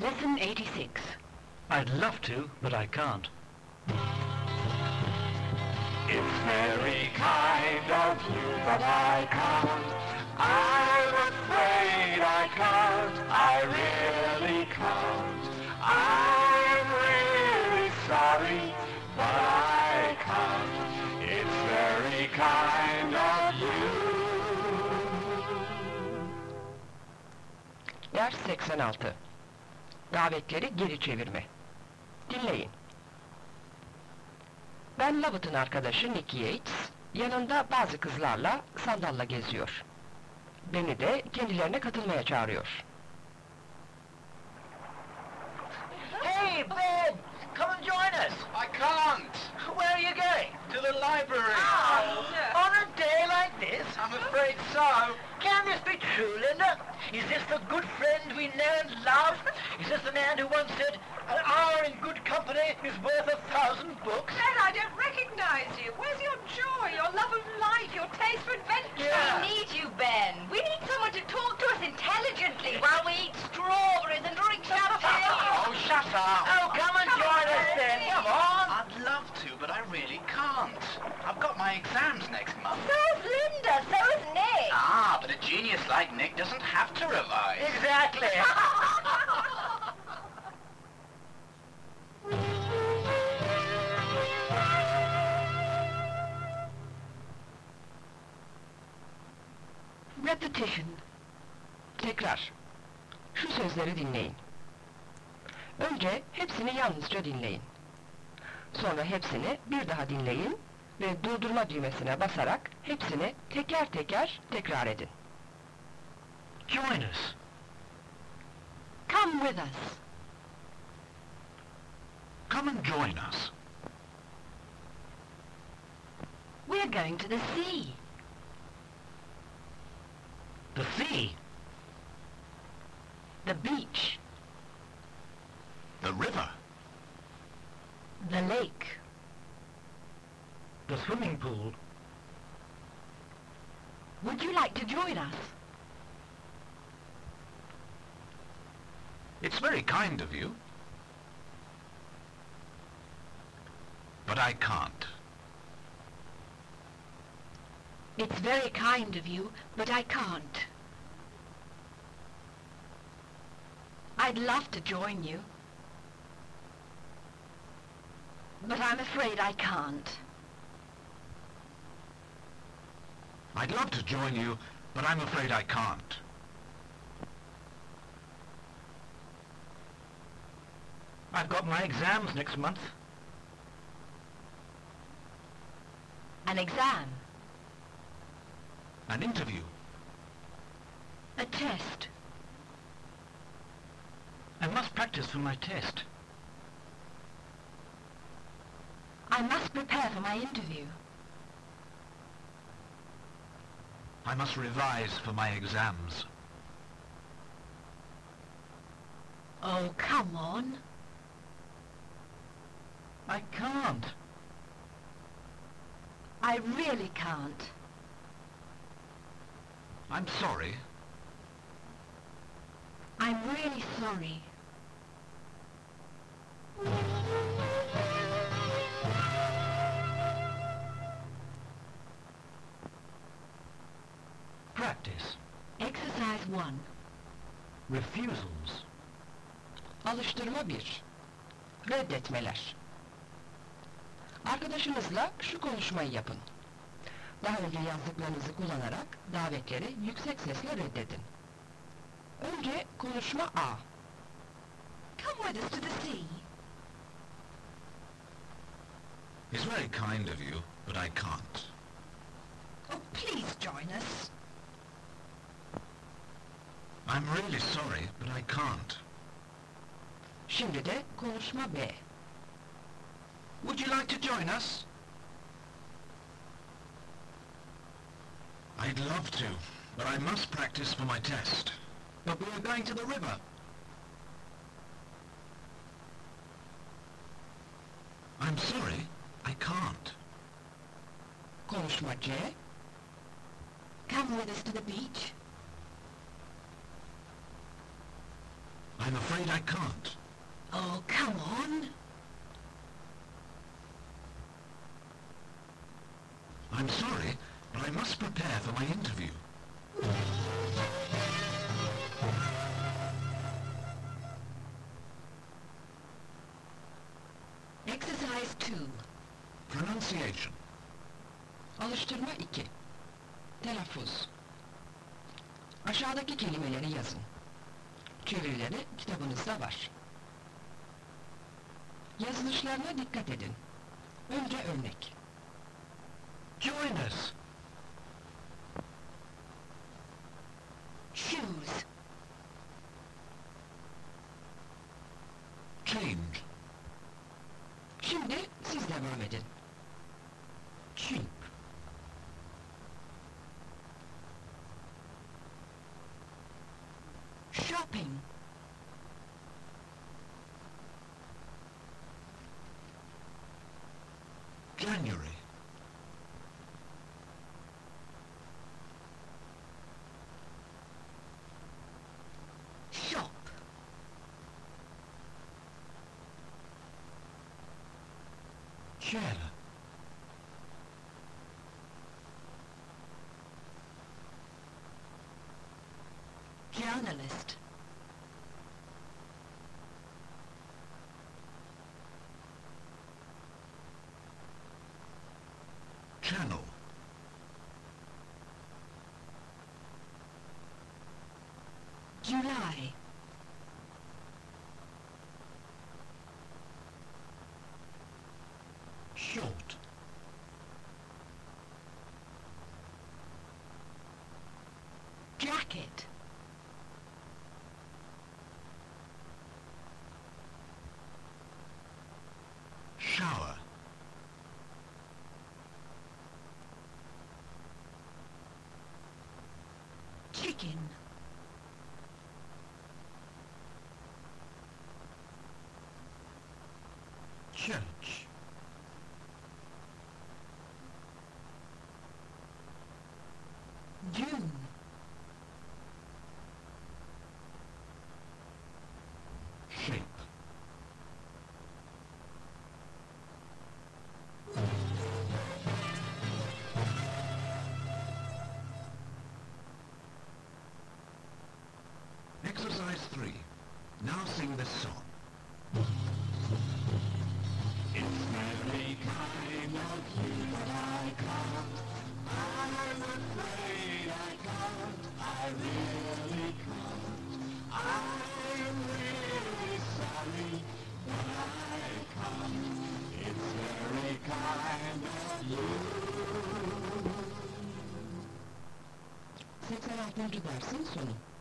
Lesson 86. I'd love to, but I can't. It's very kind of you, but I can't. I'm afraid I can't. I really can't. I'm really sorry, but I can't. It's very kind of you. Ders 86. Davetleri geri çevirme. Dinleyin. Ben Lovett'ın arkadaşı Nick Yates, yanında bazı kızlarla sandalla geziyor. Beni de kendilerine katılmaya çağırıyor. Hey, Ben! Come and join us! I can't. Where are you going? To the library. Oh, on a day like this? I'm afraid so. Can this be true, Linda? Is this the good friend we know and love? Is man who once said, an hour in good company is worth a thousand books? Ben, I don't recognize you. Where's your joy, your love of life, your taste for adventure? Yeah. We need you, Ben. We need someone to talk to us intelligently while we eat strawberries and drink champagne. Oh, shut up. Oh, come and join us then. Come on. I'd love to, but I really can't. I've got my exams next month. So's Linda, so is Nick. Ah, but a genius like Nick doesn't have to revise. Exactly. Repetition. Tekrar. Şu sözleri dinleyin. Önce hepsini yalnızca dinleyin. Sonra hepsini bir daha dinleyin ve durdurma düğmesine basarak hepsini teker teker tekrar edin. Join us. Come with us. Come and join us. We're going to the sea. The sea. The beach. The river. The lake. The swimming pool. Would you like to join us? It's very kind of you. But I can't. It's very kind of you, but I can't. I'd love to join you. But I'm afraid I can't. I'd love to join you, but I'm afraid I can't. I've got my exams next month. An exam. An interview. A test. I must practice for my test. I must prepare for my interview. I must revise for my exams. Oh, come on. I can't. I really can't. I'm sorry. I'm really sorry. Practice. Exercise 1. Refusals. Alıştırma 1. Reddetmeler. Arkadaşınızla şu konuşmayı yapın. Daha önce yazdıklarınızı kullanarak davetleri yüksek sesle reddedin. Önce konuşma A. Come with us to the sea. It's very kind of you, but I can't. Oh, please join us. I'm really sorry, but I can't. Şimdi de konuşma B. Would you like to join us? I'd love to, but I must practice for my test. But we're going to the river. I'm sorry, I can't. Konuşma C. Come with us to the beach. I'm afraid I can't. Oh, come on. I'm sorry, but I must prepare for my interview. Exercise two. Pronunciation. Alıştırma 2. Telaffuz. Aşağıdaki kelimeleri yazın. Çevirileri kitabınızda var. Yazılışlarına dikkat edin. Önce örnek. Join us. Change. Şimdi siz devam edin. Cheap. Shopping. Chair. Journalist. Channel. July. Short. Jacket. Shower. Chicken. Church. June. Shape. Exercise 3. Now sing this song. 小心点。